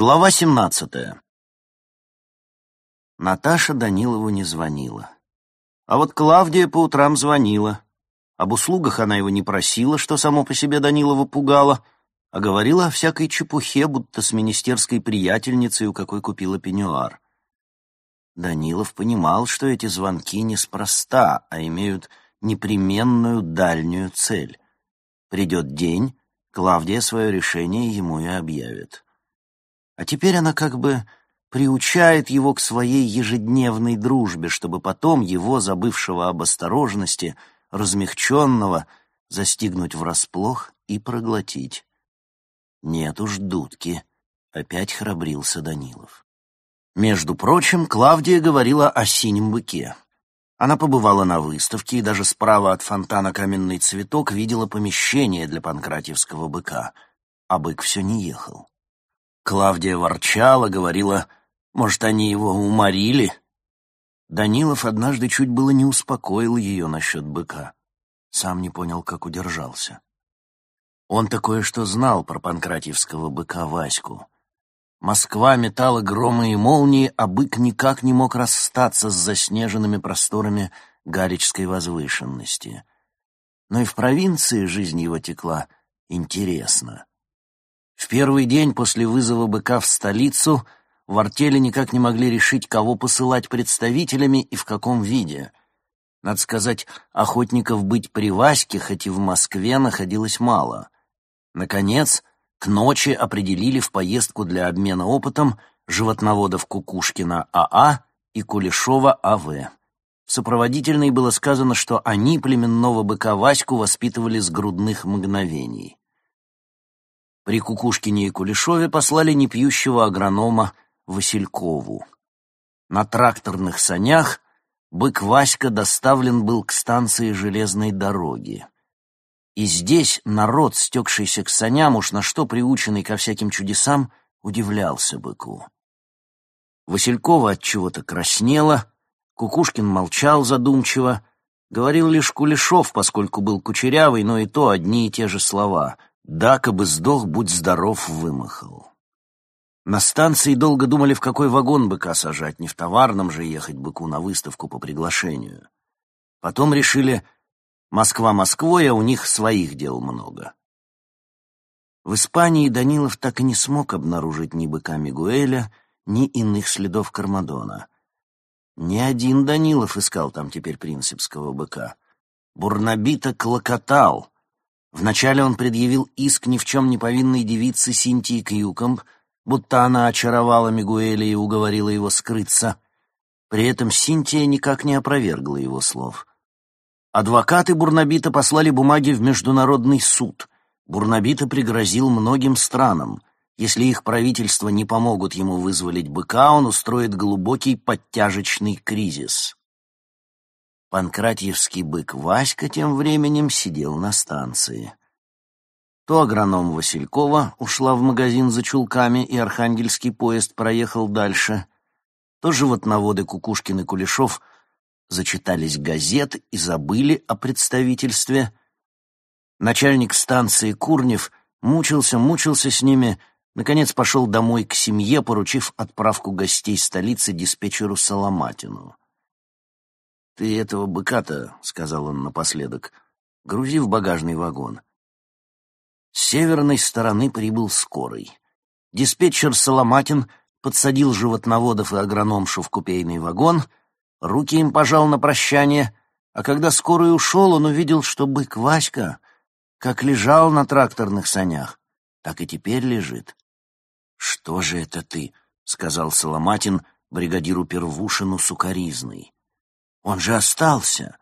Глава семнадцатая. Наташа Данилову не звонила. А вот Клавдия по утрам звонила. Об услугах она его не просила, что само по себе Данилова пугало, а говорила о всякой чепухе, будто с министерской приятельницей, у какой купила пеньюар. Данилов понимал, что эти звонки неспроста, а имеют непременную дальнюю цель. Придет день, Клавдия свое решение ему и объявит. А теперь она как бы приучает его к своей ежедневной дружбе, чтобы потом его, забывшего об осторожности, размягченного, застигнуть врасплох и проглотить. Нет уж, дудки, опять храбрился Данилов. Между прочим, Клавдия говорила о синем быке. Она побывала на выставке и даже справа от фонтана «Каменный цветок» видела помещение для панкратьевского быка, а бык все не ехал. Клавдия ворчала, говорила, может, они его уморили. Данилов однажды чуть было не успокоил ее насчет быка. Сам не понял, как удержался. Он такое что знал про панкратьевского быка Ваську. Москва метала громы и молнии, а бык никак не мог расстаться с заснеженными просторами Галичской возвышенности. Но и в провинции жизнь его текла интересно. В первый день после вызова быка в столицу в артели никак не могли решить, кого посылать представителями и в каком виде. Надо сказать, охотников быть при Ваське, хоть и в Москве, находилось мало. Наконец, к ночи определили в поездку для обмена опытом животноводов Кукушкина АА и Кулешова АВ. В сопроводительной было сказано, что они племенного быка Ваську воспитывали с грудных мгновений. При Кукушкине и Кулешове послали непьющего агронома Василькову. На тракторных санях бык Васька доставлен был к станции железной дороги. И здесь народ, стекшийся к саням, уж на что приученный ко всяким чудесам, удивлялся быку. Василькова от чего-то краснела, Кукушкин молчал задумчиво, говорил лишь Кулешов, поскольку был кучерявый, но и то одни и те же слова — да, бы сдох, будь здоров, вымахал. На станции долго думали, в какой вагон быка сажать, не в товарном же ехать быку на выставку по приглашению. Потом решили, Москва Москвой, а у них своих дел много. В Испании Данилов так и не смог обнаружить ни быка Мигуэля, ни иных следов Кармадона. Ни один Данилов искал там теперь принципского быка. Бурнабита клокотал — Вначале он предъявил иск ни в чем не повинной девице Синтии Кьюкомб, будто она очаровала Мигуэля и уговорила его скрыться. При этом Синтия никак не опровергла его слов. Адвокаты Бурнабита послали бумаги в Международный суд. Бурнабита пригрозил многим странам. Если их правительства не помогут ему вызволить быка, он устроит глубокий подтяжечный кризис. Панкратьевский бык Васька тем временем сидел на станции. То агроном Василькова ушла в магазин за чулками, и архангельский поезд проехал дальше, то животноводы Кукушкин и Кулешов зачитались газет и забыли о представительстве. Начальник станции Курнев мучился-мучился с ними, наконец пошел домой к семье, поручив отправку гостей столицы диспетчеру Соломатину. «Ты этого быка-то, — сказал он напоследок, — грузи в багажный вагон». С северной стороны прибыл скорый. Диспетчер Соломатин подсадил животноводов и агрономшу в купейный вагон, руки им пожал на прощание, а когда скорый ушел, он увидел, что бык Васька как лежал на тракторных санях, так и теперь лежит. «Что же это ты?» — сказал Соломатин бригадиру Первушину сукаризный. Он же остался.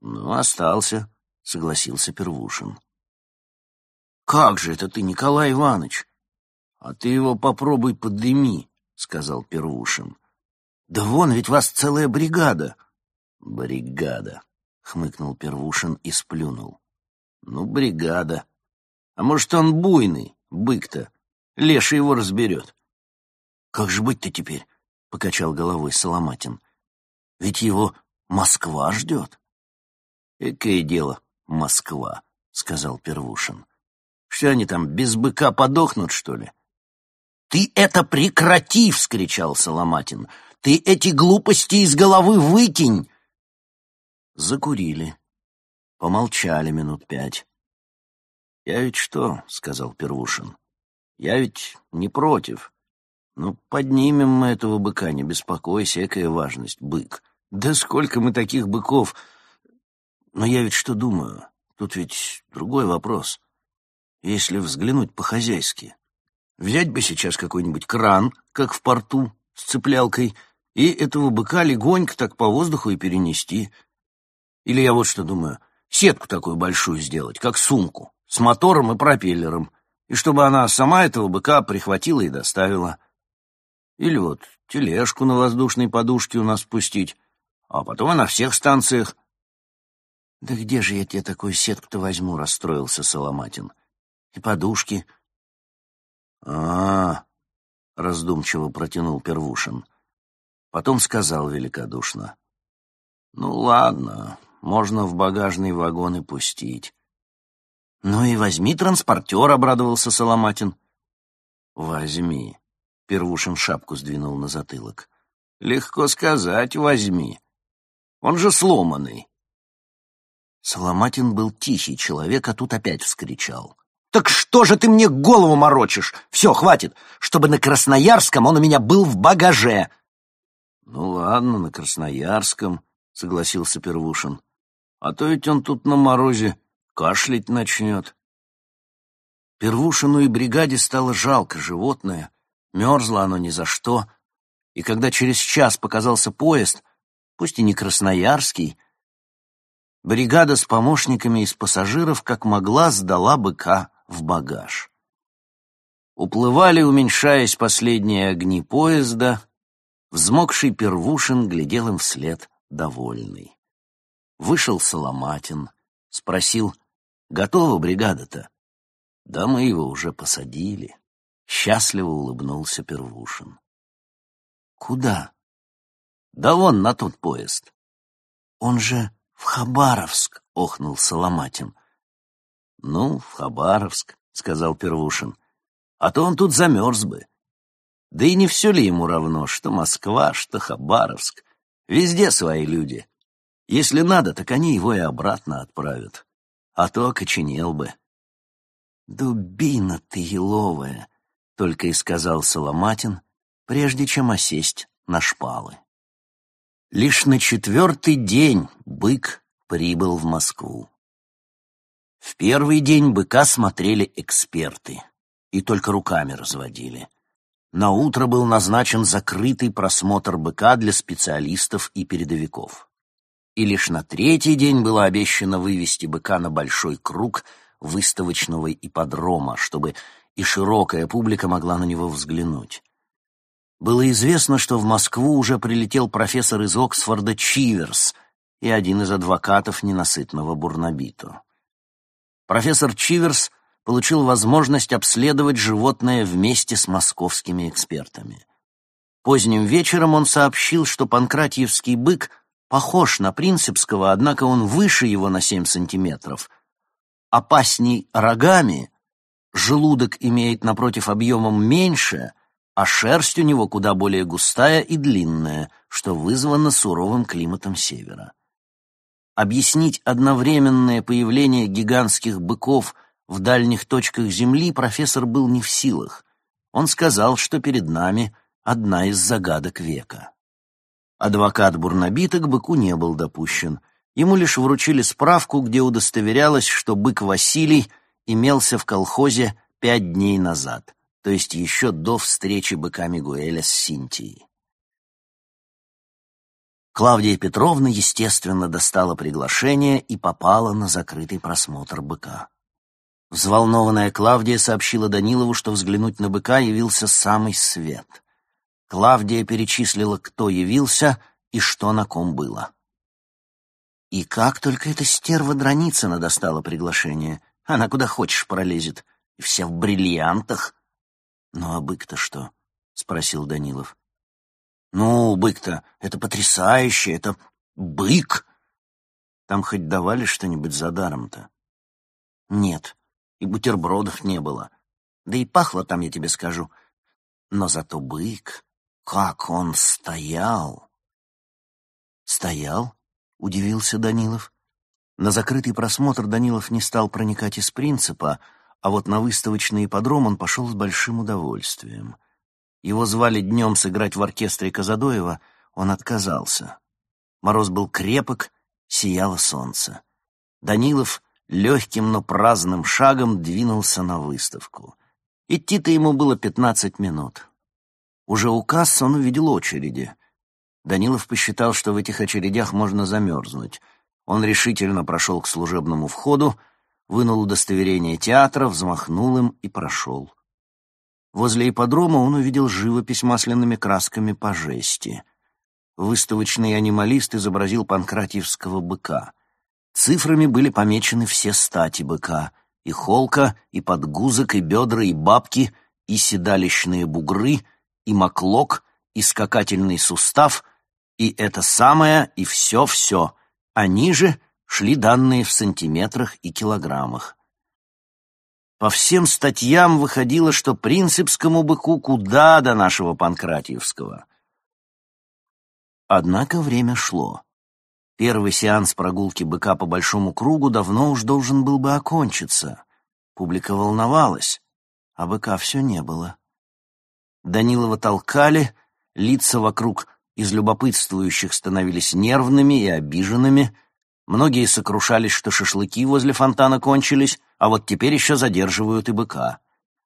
Ну, остался, согласился Первушин. Как же это ты, Николай Иванович? А ты его попробуй подыми, сказал Первушин. Да вон ведь вас целая бригада. Бригада, хмыкнул Первушин и сплюнул. Ну, бригада. А может, он буйный, бык-то. Леша его разберет. Как же быть-то теперь? Покачал головой Соломатин. Ведь его Москва ждет. «Экое дело, Москва», — сказал Первушин. «Что они там, без быка подохнут, что ли?» «Ты это прекрати!» — вскричал Соломатин. «Ты эти глупости из головы выкинь!» Закурили. Помолчали минут пять. «Я ведь что?» — сказал Первушин. «Я ведь не против. Ну, поднимем мы этого быка, не беспокойся, экая важность, бык. Да сколько мы таких быков! Но я ведь что думаю? Тут ведь другой вопрос. Если взглянуть по-хозяйски. Взять бы сейчас какой-нибудь кран, как в порту, с цеплялкой, и этого быка легонько так по воздуху и перенести. Или я вот что думаю, сетку такую большую сделать, как сумку, с мотором и пропеллером, и чтобы она сама этого быка прихватила и доставила. Или вот тележку на воздушной подушке у нас спустить, а потом и на всех станциях. «Да где же я тебе такую сетку-то возьму?» — расстроился Соломатин. «И подушки». «А, -а, -а раздумчиво протянул Первушин. Потом сказал великодушно. «Ну ладно, можно в багажный вагон и пустить». «Ну и возьми транспортер», — обрадовался Соломатин. «Возьми», — Первушин шапку сдвинул на затылок. «Легко сказать, возьми. Он же сломанный». Соломатин был тихий человек, а тут опять вскричал. «Так что же ты мне голову морочишь? Все, хватит, чтобы на Красноярском он у меня был в багаже!» «Ну ладно, на Красноярском», — согласился Первушин. «А то ведь он тут на морозе кашлять начнет». Первушину и бригаде стало жалко животное, мерзло оно ни за что, и когда через час показался поезд, пусть и не красноярский, бригада с помощниками из пассажиров как могла сдала быка в багаж. Уплывали, уменьшаясь последние огни поезда, взмокший Первушин глядел им вслед довольный. Вышел Соломатин, спросил, готова бригада-то? Да мы его уже посадили. Счастливо улыбнулся Первушин. Куда? Да вон на тот поезд. Он же в Хабаровск, охнул Соломатин. Ну, в Хабаровск, сказал Первушин. А то он тут замерз бы. Да и не все ли ему равно, что Москва, что Хабаровск. Везде свои люди. Если надо, так они его и обратно отправят. А то окоченел бы. «Дубина ты еловая», — только и сказал Соломатин, прежде чем осесть на шпалы. Лишь на четвертый день бык прибыл в Москву. В первый день быка смотрели эксперты и только руками разводили. На утро был назначен закрытый просмотр быка для специалистов и передовиков. И лишь на третий день было обещано вывести быка на большой круг выставочного ипподрома, чтобы и широкая публика могла на него взглянуть. Было известно, что в Москву уже прилетел профессор из Оксфорда Чиверс и один из адвокатов ненасытного Бурнабиту. Профессор Чиверс получил возможность обследовать животное вместе с московскими экспертами. Поздним вечером он сообщил, что панкратиевский бык похож на принципского, однако он выше его на 7 сантиметров. Опасней рогами, желудок имеет напротив объемом меньше — а шерсть у него куда более густая и длинная, что вызвано суровым климатом севера. Объяснить одновременное появление гигантских быков в дальних точках Земли профессор был не в силах. Он сказал, что перед нами одна из загадок века. Адвокат Бурнабита к быку не был допущен. Ему лишь вручили справку, где удостоверялось, что бык Василий имелся в колхозе пять дней назад — то есть еще до встречи быка Мигуэля с Синтией. Клавдия Петровна, естественно, достала приглашение и попала на закрытый просмотр быка. Взволнованная Клавдия сообщила Данилову, что взглянуть на быка явился самый свет. Клавдия перечислила, кто явился и что на ком было. И как только эта стерва Драницына достала приглашение. Она куда хочешь пролезет, и вся в бриллиантах. «Ну а бык-то что?» — спросил Данилов. «Ну, бык-то, это потрясающе, это бык!» «Там хоть давали что-нибудь за даром-то?» «Нет, и бутербродов не было. Да и пахло там, я тебе скажу. Но зато бык, как он стоял! Стоял? — удивился Данилов. На закрытый просмотр Данилов не стал проникать из принципа, а вот на выставочный ипподром он пошел с большим удовольствием. Его звали днем сыграть в оркестре Казадоева, он отказался. Мороз был крепок, сияло солнце. Данилов легким, но праздным шагом двинулся на выставку. Идти-то ему было пятнадцать минут. Уже у кассы он увидел очереди. Данилов посчитал, что в этих очередях можно замерзнуть. Он решительно прошел к служебному входу, вынул удостоверение театра, взмахнул им и прошел. Возле ипподрома он увидел живопись масляными красками по жести. Выставочный анималист изобразил панкратиевского быка. Цифрами были помечены все стати быка — и холка, и подгузок, и бедра, и бабки, и седалищные бугры, и маклок, и скакательный сустав, и это самое, и все-все, а ниже шли данные в сантиметрах и килограммах. По всем статьям выходило, что принципскому быку куда до нашего Панкратиевского. Однако время шло. Первый сеанс прогулки быка по большому кругу давно уж должен был бы окончиться. Публика волновалась, а быка все не было. Данилова толкали, лица вокруг из любопытствующих становились нервными и обиженными, Многие сокрушались, что шашлыки возле фонтана кончились, а вот теперь еще задерживают и быка.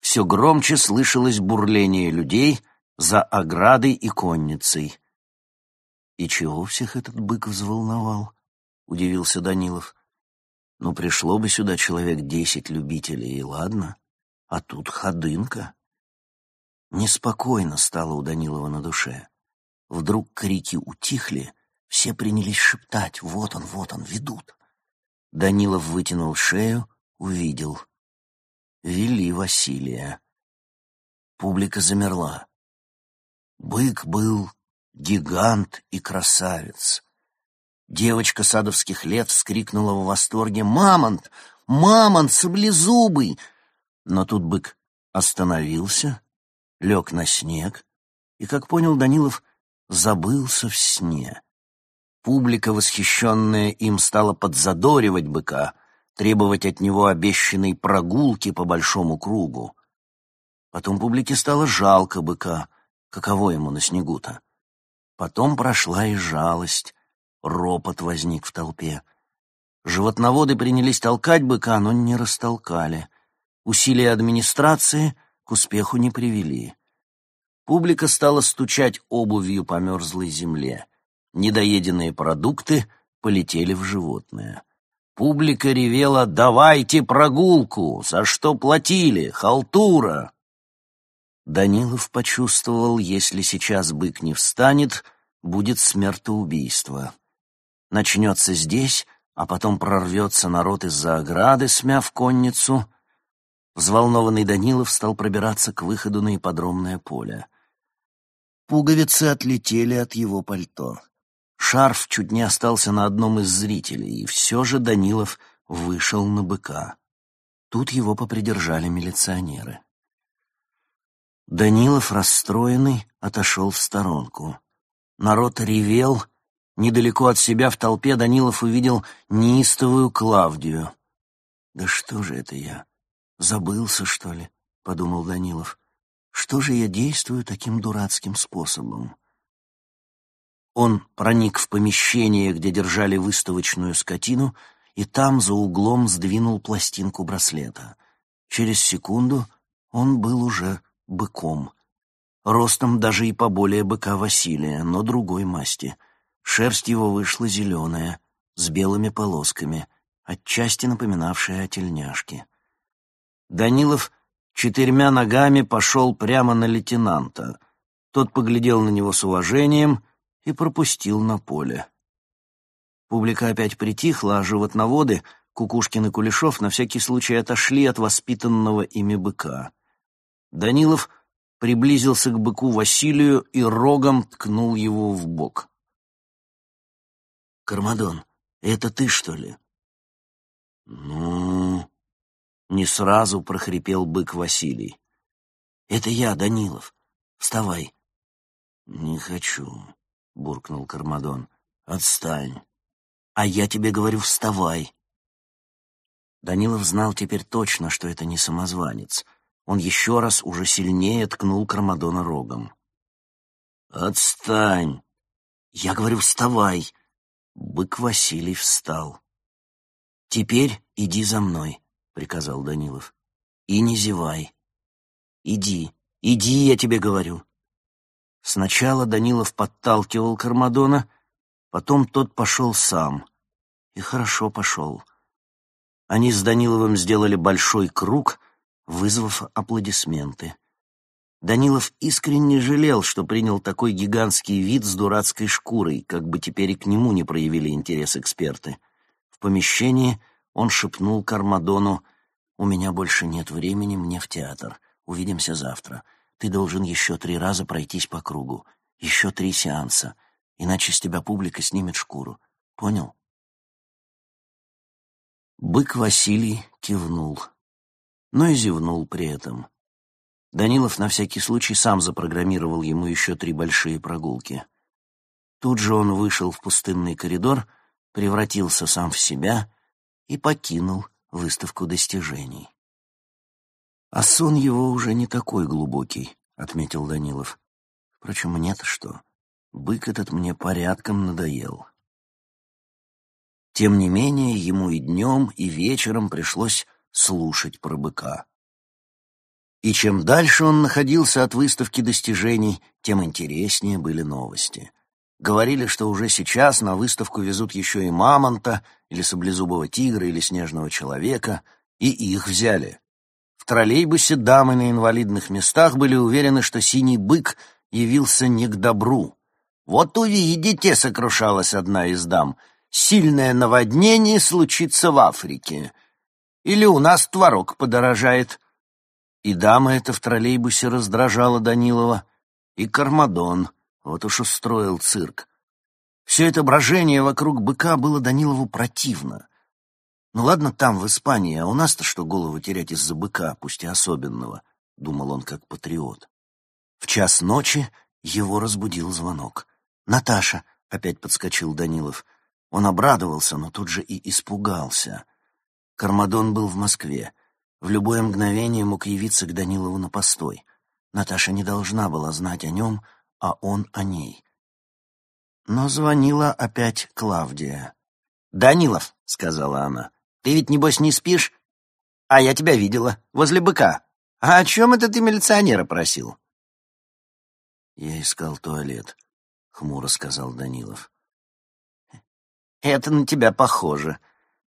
Все громче слышалось бурление людей за оградой и конницей. «И чего всех этот бык взволновал?» — удивился Данилов. «Ну, пришло бы сюда человек десять любителей, и ладно. А тут ходынка». Неспокойно стало у Данилова на душе. Вдруг крики утихли, все принялись шептать «Вот он, вот он, ведут!» Данилов вытянул шею, увидел. Вели Василия. Публика замерла. Бык был гигант и красавец. Девочка садовских лет вскрикнула в восторге «Мамонт! Мамонт, саблезубый!» Но тут бык остановился, лег на снег и, как понял Данилов, забылся в сне. Публика, восхищенная им, стала подзадоривать быка, требовать от него обещанной прогулки по большому кругу. Потом публике стало жалко быка, каково ему на снегу-то. Потом прошла и жалость, ропот возник в толпе. Животноводы принялись толкать быка, но не растолкали. Усилия администрации к успеху не привели. Публика стала стучать обувью по мерзлой земле. Недоеденные продукты полетели в животное. Публика ревела «Давайте прогулку! За что платили? Халтура!» Данилов почувствовал, если сейчас бык не встанет, будет смертоубийство. Начнется здесь, а потом прорвется народ из-за ограды, смяв конницу. Взволнованный Данилов стал пробираться к выходу на ипподромное поле. Пуговицы отлетели от его пальто. Шарф чуть не остался на одном из зрителей, и все же Данилов вышел на быка. Тут его попридержали милиционеры. Данилов, расстроенный, отошел в сторонку. Народ ревел. Недалеко от себя в толпе Данилов увидел неистовую Клавдию. «Да что же это я? Забылся, что ли?» — подумал Данилов. «Что же я действую таким дурацким способом?» Он проник в помещение, где держали выставочную скотину, и там за углом сдвинул пластинку браслета. Через секунду он был уже быком. Ростом даже и поболее быка Василия, но другой масти. Шерсть его вышла зеленая, с белыми полосками, отчасти напоминавшая о тельняшке. Данилов четырьмя ногами пошел прямо на лейтенанта. Тот поглядел на него с уважением — и пропустил на поле. Публика опять притихла, а животноводы, Кукушкин и Кулешов, на всякий случай отошли от воспитанного ими быка. Данилов приблизился к быку Василию и рогом ткнул его в бок. «Кармадон, это ты, что ли?» «Ну...» — не сразу прохрипел бык Василий. «Это я, Данилов. Вставай. Не хочу, буркнул Кармадон. Отстань. А я тебе говорю, вставай. Данилов знал теперь точно, что это не самозванец. Он еще раз уже сильнее ткнул Кармадона рогом. «Отстань!» «Я говорю, вставай!» Бык Василий встал. «Теперь иди за мной», — приказал Данилов. «И не зевай. Иди, иди, я тебе говорю». Сначала Данилов подталкивал Кармадона, потом тот пошел сам. И хорошо пошел. Они с Даниловым сделали большой круг, вызвав аплодисменты. Данилов искренне жалел, что принял такой гигантский вид с дурацкой шкурой, как бы теперь и к нему не проявили интерес эксперты. В помещении он шепнул Кармадону, «У меня больше нет времени, мне в театр. Увидимся завтра. Ты должен еще три раза пройтись по кругу. Еще три сеанса. Иначе с тебя публика снимет шкуру. Понял?» Бык Василий кивнул, но и зевнул при этом. Данилов на всякий случай сам запрограммировал ему еще три большие прогулки. Тут же он вышел в пустынный коридор, превратился сам в себя и покинул выставку достижений. «А сон его уже не такой глубокий», — отметил Данилов. «Впрочем, мне-то что? Бык этот мне порядком надоел». Тем не менее, ему и днем, и вечером пришлось слушать про быка. И чем дальше он находился от выставки достижений, тем интереснее были новости. Говорили, что уже сейчас на выставку везут еще и мамонта, или саблезубого тигра, или снежного человека, и их взяли. В троллейбусе дамы на инвалидных местах были уверены, что синий бык явился не к добру. «Вот увидите», — сокрушалась одна из дам, — сильное наводнение случится в Африке. Или у нас творог подорожает. И дама эта в троллейбусе раздражала Данилова, и Кармадон, вот уж устроил цирк. Все это брожение вокруг быка было Данилову противно. Ну ладно там, в Испании, а у нас-то что голову терять из-за быка, пусть и особенного, — думал он как патриот. В час ночи его разбудил звонок. «Наташа!» — опять подскочил Данилов — он обрадовался, но тут же и испугался. Кармадон был в Москве. В любое мгновение мог явиться к Данилову на постой. Наташа не должна была знать о нем, а он о ней. Но звонила опять Клавдия. «Данилов», — сказала она, — «ты ведь, небось, не спишь? А я тебя видела, возле быка. А о чем это ты милиционера просил?» «Я искал туалет», — хмуро сказал Данилов. Это на тебя похоже.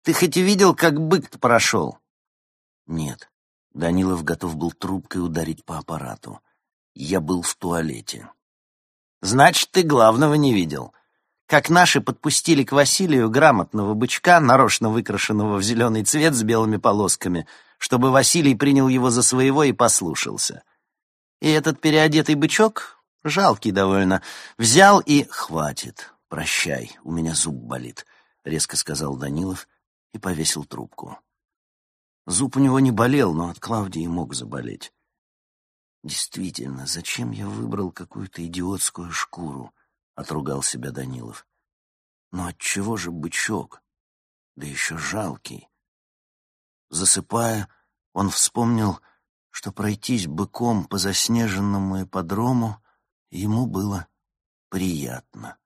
Ты хоть увидел, как бык прошел? Нет. Данилов готов был трубкой ударить по аппарату. Я был в туалете. Значит, ты главного не видел. Как наши подпустили к Василию грамотного бычка, нарочно выкрашенного в зеленый цвет с белыми полосками, чтобы Василий принял его за своего и послушался. И этот переодетый бычок, жалкий довольно, взял и... Хватит. «Прощай, у меня зуб болит», — резко сказал Данилов и повесил трубку. Зуб у него не болел, но от Клавдии мог заболеть. «Действительно, зачем я выбрал какую-то идиотскую шкуру?» — отругал себя Данилов. «Но отчего же бычок? Да еще жалкий». Засыпая, он вспомнил, что пройтись быком по заснеженному ипподрому ему было приятно.